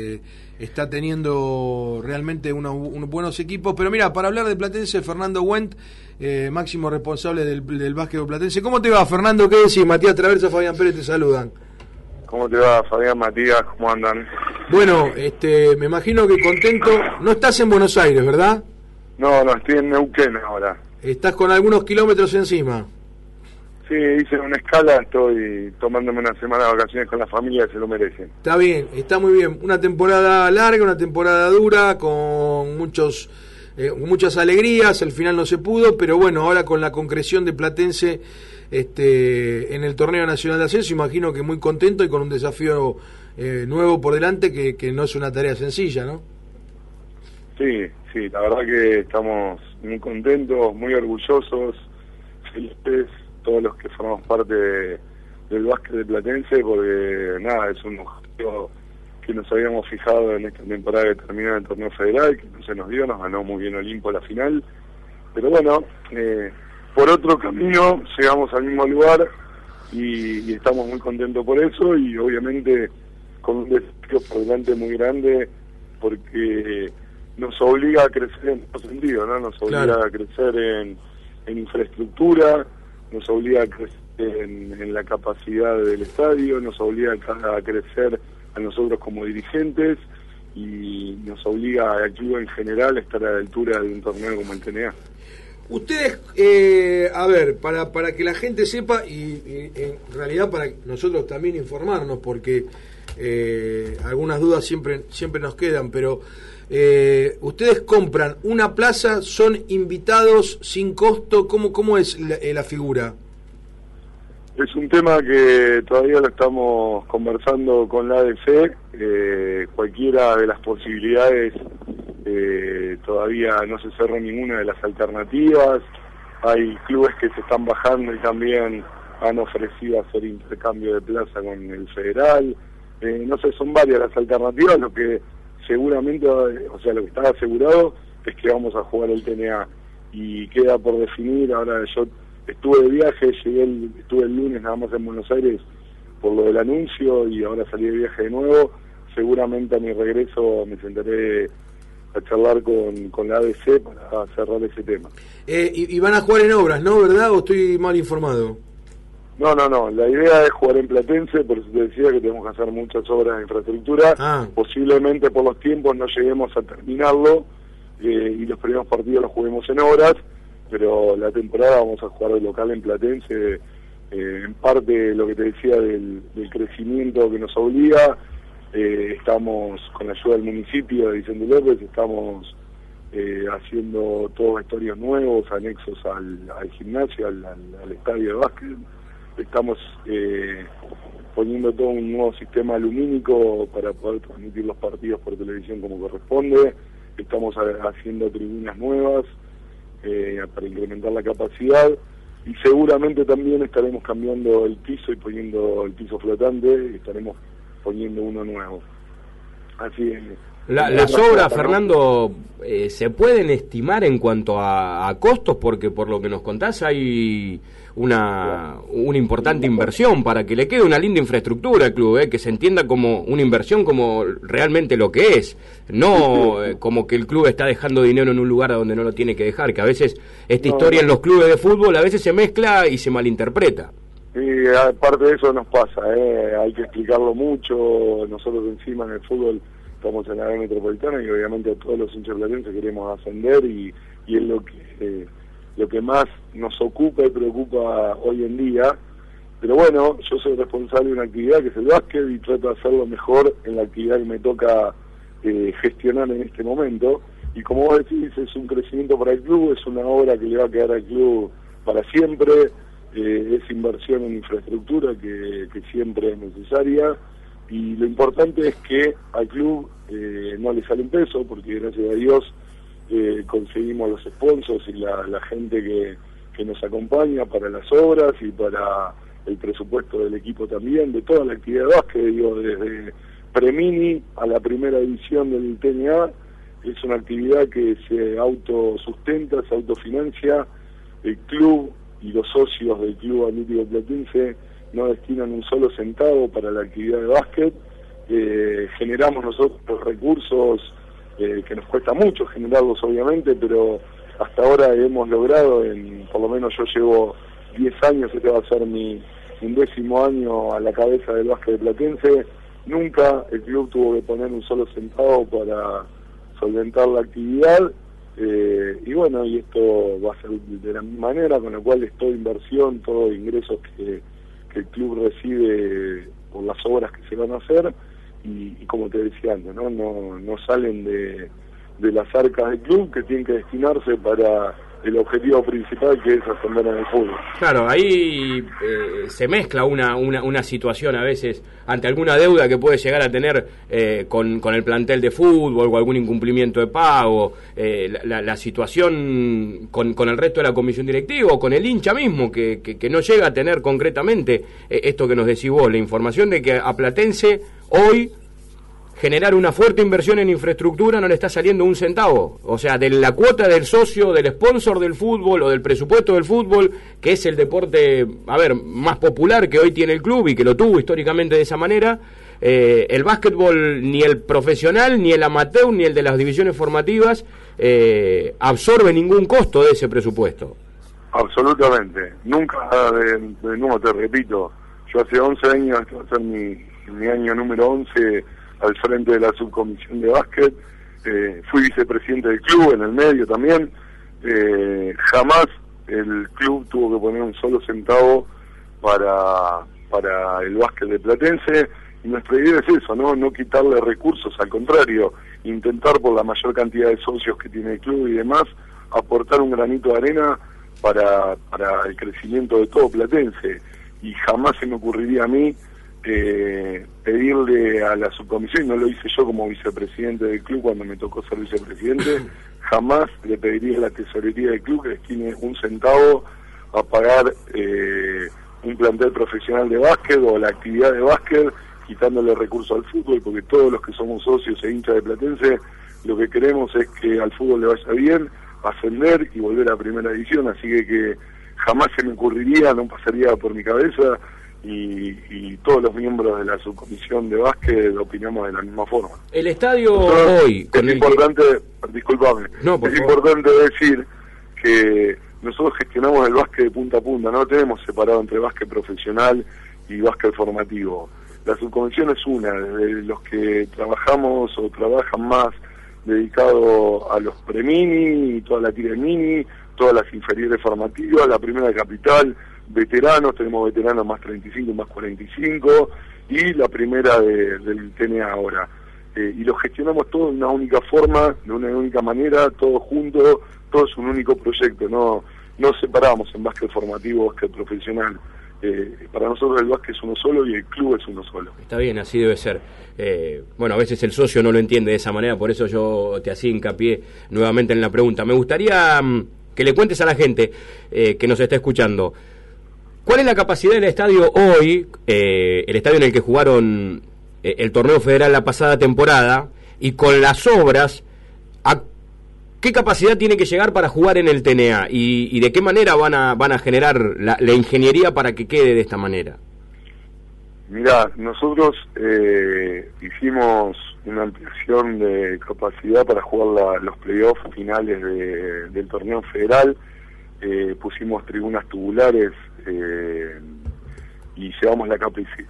Eh, está teniendo realmente unos, unos, buenos equipos. Pero mira, para hablar de Platense, Fernando Wendt, eh, máximo responsable del, del básquetbol Platense. ¿Cómo te va, Fernando? ¿Qué decís? Matías Traversa, Fabián Pérez te saludan. ¿Cómo te va, Fabián, Matías? ¿Cómo andan? Bueno, este, me imagino que contento. No estás en Buenos Aires, ¿verdad? No, no, estoy en Neuquén ahora. Estás con algunos kilómetros encima. Sí, hice una escala, estoy tomándome una semana de vacaciones con la familia, se lo merecen. Está bien, está muy bien. Una temporada larga, una temporada dura, con muchos eh, muchas alegrías, al final no se pudo, pero bueno, ahora con la concreción de Platense este, en el torneo nacional de ascenso, imagino que muy contento y con un desafío eh, nuevo por delante que, que no es una tarea sencilla, ¿no? Sí, sí, la verdad que estamos muy contentos, muy orgullosos, felices todos los que formamos parte del básquet de Platense, porque nada, es un objetivo que nos habíamos fijado en esta temporada que termina el torneo federal, que no se nos dio, nos ganó muy bien Olimpo la final, pero bueno, eh, por otro camino llegamos al mismo lugar y, y, estamos muy contentos por eso y obviamente con un desafío por delante muy grande porque nos obliga a crecer en todo sentido, ¿no? Nos obliga claro. a crecer en, en infraestructura, nos obliga a crecer en, la capacidad del estadio, nos obliga a crecer a nosotros como dirigentes y nos obliga al club en general a estar a la altura de un torneo como el TNA. Ustedes, eh, a ver, para, para que la gente sepa y, en realidad para nosotros también informarnos, porque eh, algunas dudas siempre, siempre nos quedan, pero eh, ustedes compran una plaza, son invitados sin costo, ¿cómo, cómo es la, la, figura? Es un tema que todavía lo estamos conversando con la ADC, eh, cualquiera de las posibilidades, eh, todavía no se cerró ninguna de las alternativas, hay clubes que se están bajando y también han ofrecido hacer intercambio de plaza con el federal, eh, no sé, son varias las alternativas, lo que seguramente, o sea, lo que está asegurado es que vamos a jugar el TNA y queda por definir, ahora yo estuve de viaje, llegué el, estuve el lunes nada más en Buenos Aires por lo del anuncio y ahora salí de viaje de nuevo, seguramente a mi regreso me sentaré a charlar con, con la ADC para cerrar ese tema. Eh, y van a jugar en obras, ¿no? ¿Verdad? ¿O estoy mal informado? No, no, no. La idea es jugar en Platense, por eso te decía que tenemos que hacer muchas obras de infraestructura. Ah. Posiblemente por los tiempos no lleguemos a terminarlo eh, y los primeros partidos los juguemos en obras, pero la temporada vamos a jugar de local en Platense. Eh, en parte lo que te decía del, del crecimiento que nos obliga. Eh, estamos con la ayuda del municipio de Vicente López, estamos eh, haciendo todos vestuarios nuevos, anexos al, al gimnasio, al, al, al estadio de básquet estamos eh, poniendo todo un nuevo sistema lumínico para poder transmitir los partidos por televisión como corresponde, estamos haciendo tribunas nuevas eh, para incrementar la capacidad y seguramente también estaremos cambiando el piso y poniendo el piso flotante, y estaremos poniendo uno nuevo. Así es. La, las obras, Fernando, eh, ¿se pueden estimar en cuanto a, a, costos? Porque por lo que nos contás hay una, una importante inversión para que le quede una linda infraestructura al club, eh, que se entienda como una inversión como realmente lo que es, no eh, como que el club está dejando dinero en un lugar donde no lo tiene que dejar, que a veces esta historia en los clubes de fútbol a veces se mezcla y se malinterpreta. Sí, aparte de eso nos pasa, eh, hay que explicarlo mucho, nosotros encima en el fútbol estamos en la área metropolitana y obviamente a todos los hinchas queremos ascender y, y es lo que eh, lo que más nos ocupa y preocupa hoy en día. Pero bueno yo soy responsable de una actividad que es el básquet y trato de hacerlo mejor en la actividad que me toca eh, gestionar en este momento. Y como vos decís es un crecimiento para el club es una obra que le va a quedar al club para siempre eh, es inversión en infraestructura que, que siempre es necesaria y lo importante es que al club eh, no le sale un peso porque gracias a Dios eh, conseguimos los sponsors y la, gente que, que, nos acompaña para las obras y para el presupuesto del equipo también, de toda la actividad de básquet, digo, desde Premini a la primera división del TNA, es una actividad que se autosustenta, se autofinancia, el club y los socios del Club Atlético Platense no destinan un solo centavo para la actividad de básquet. Eh, generamos nosotros recursos, eh, que nos cuesta mucho generarlos obviamente, pero hasta ahora hemos logrado, en, por lo menos yo llevo 10 años, este va a ser mi décimo año a la cabeza del básquet de Platense, nunca el club tuvo que poner un solo centavo para solventar la actividad eh, y bueno, y esto va a ser de la misma manera, con lo cual es toda inversión, todo ingresos que, que el club recibe por las obras que se van a hacer y, como te decía antes, ¿no? No, no salen de, de las arcas del club que tienen que destinarse para el objetivo principal que es ascender en el fútbol. Claro, ahí eh, se mezcla una, una, una, situación a veces ante alguna deuda que puede llegar a tener eh, con, con, el plantel de fútbol o algún incumplimiento de pago, eh, la, la, situación con, con, el resto de la comisión directiva o con el hincha mismo que, que, que no llega a tener concretamente esto que nos decís vos, la información de que a Platense hoy generar una fuerte inversión en infraestructura no le está saliendo un centavo. O sea, de la cuota del socio, del sponsor del fútbol o del presupuesto del fútbol, que es el deporte, a ver, más popular que hoy tiene el club y que lo tuvo históricamente de esa manera, eh, el básquetbol, ni el profesional, ni el amateur, ni el de las divisiones formativas, eh, absorbe ningún costo de ese presupuesto. Absolutamente. Nunca, de, nuevo te repito, yo hace 11 años, va a ser mi, mi año número 11 al frente de la subcomisión de básquet, eh, fui vicepresidente del club en el medio también, eh, jamás el club tuvo que poner un solo centavo para, para el básquet de Platense y nuestra idea es eso, ¿no? no quitarle recursos, al contrario, intentar por la mayor cantidad de socios que tiene el club y demás, aportar un granito de arena para, para el crecimiento de todo Platense. Y jamás se me ocurriría a mí eh, pedirle a la subcomisión, y no lo hice yo como vicepresidente del club cuando me tocó ser vicepresidente, jamás le pediría a la tesorería del club que destine un centavo a pagar eh, un plantel profesional de básquet o la actividad de básquet, quitándole recursos al fútbol, porque todos los que somos socios e hinchas de Platense, lo que queremos es que al fútbol le vaya bien, ascender y volver a primera división, así que, que jamás se me ocurriría, no pasaría por mi cabeza y, todos los miembros de la subcomisión de básquet opinamos de la misma forma. El estadio hoy... Es importante, disculpame, es importante decir que nosotros gestionamos el básquet de punta a punta, no tenemos separado entre básquet profesional y básquet formativo. La subcomisión es una, de los que trabajamos o trabajan más dedicado a los premini y toda la tira mini, todas las inferiores formativas, la primera capital, veteranos, tenemos veteranos más 35, más 45 y la primera del TNA ahora. Eh, y lo gestionamos todo de una única forma, de una única manera, todos juntos, todo es un único proyecto, no, no separamos en básquet formativo, básquet profesional. Eh, para nosotros el básquet es uno solo y el club es uno solo. Está bien, así debe ser. Eh, bueno, a veces el socio no lo entiende de esa manera, por eso yo te hacía hincapié nuevamente en la pregunta. Me gustaría mm, que le cuentes a la gente que nos está escuchando. ¿Cuál es la capacidad del estadio hoy, eh, el estadio en el que jugaron eh, el torneo federal la pasada temporada, y con las obras, a qué capacidad tiene que llegar para jugar en el TNA y, de qué manera van a, van a generar la, ingeniería para que quede de esta manera? Mira, nosotros eh, hicimos una ampliación de capacidad para jugar los playoffs finales del torneo federal. Pusimos tribunas tubulares eh, y llevamos la,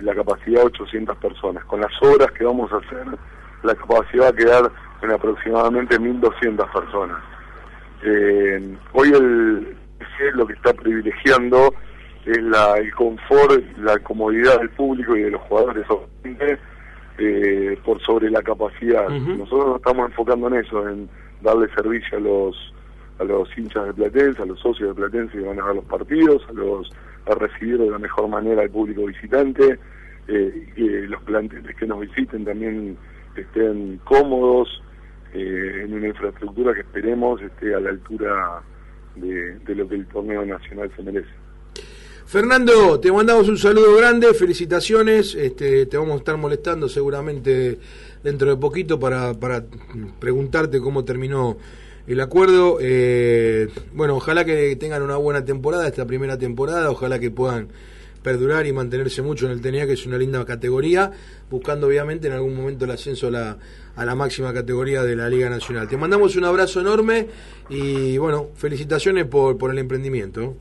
la capacidad a 800 personas. Con las obras que vamos a hacer, la capacidad va a quedar en aproximadamente 1.200 personas. Eh, hoy el lo que está privilegiando es la, el confort, la comodidad del público y de los jugadores eh, por sobre la capacidad. Nosotros nos estamos enfocando en eso, en darle servicio a los a los hinchas de Platense, a los socios de Platense que van a ver los partidos, a los a recibir de la mejor manera al público visitante, eh, que los planteles que nos visiten también estén cómodos, eh, en una infraestructura que esperemos esté a la altura de, lo que el torneo nacional se merece. Fernando, te mandamos un saludo grande, felicitaciones, este, te vamos a estar molestando seguramente dentro de poquito para preguntarte cómo terminó el acuerdo. Eh, bueno, ojalá que tengan una buena temporada, esta primera temporada, ojalá que puedan perdurar y mantenerse mucho en el TNA, que es una linda categoría, buscando obviamente en algún momento el ascenso a la, a la máxima categoría de la Liga Nacional. Te mandamos un abrazo enorme y bueno, felicitaciones por, por el emprendimiento.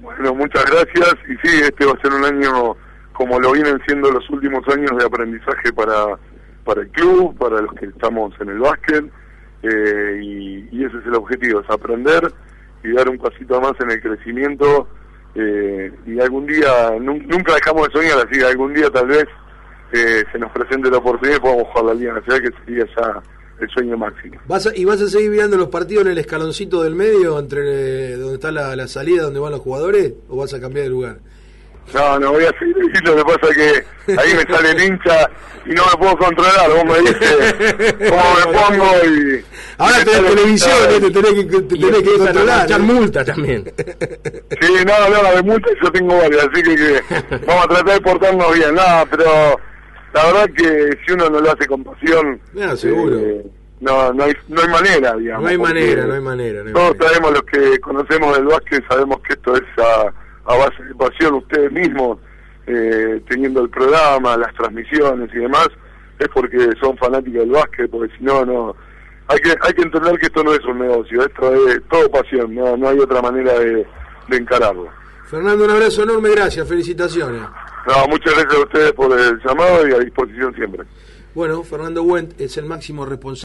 Bueno, muchas gracias y sí, este va a ser un año como lo vienen siendo los últimos años de aprendizaje para, para el club, para los que estamos en el básquet eh, y, ese es el objetivo, es aprender y dar un pasito más en el crecimiento eh, y algún día, nunca dejamos de soñar, así que algún día tal vez eh, se nos presente la oportunidad y podamos jugar la Liga Nacional, que sería ya el sueño máximo. ¿Vas ¿Y vas a seguir viendo los partidos en el escaloncito del medio, entre donde está la salida, donde van los jugadores, o vas a cambiar de lugar? No, no voy a seguir lo que pasa es que ahí me sale el hincha y no me puedo controlar, vos me dices cómo me pongo y... Ahora tenés televisión, te tenés que, te tenés que controlar. echar multa también. Sí, no, no, de multa yo tengo varias, así que, vamos a tratar de portarnos bien, nada, pero la verdad que si uno no lo hace con pasión... No, seguro. Eh, no, no hay, no hay manera, digamos. No hay manera, no hay manera. todos sabemos, los que conocemos del básquet, sabemos que esto es a a base de pasión ustedes mismos, eh, teniendo el programa, las transmisiones y demás, es porque son fanáticos del básquet, porque si no, no... Hay que, hay que entender que esto no es un negocio, esto es todo pasión, no, no hay otra manera de, de encararlo. Fernando, un abrazo enorme, gracias, felicitaciones. No, muchas gracias a ustedes por el llamado y a disposición siempre. Bueno, Fernando Wendt es el máximo responsable.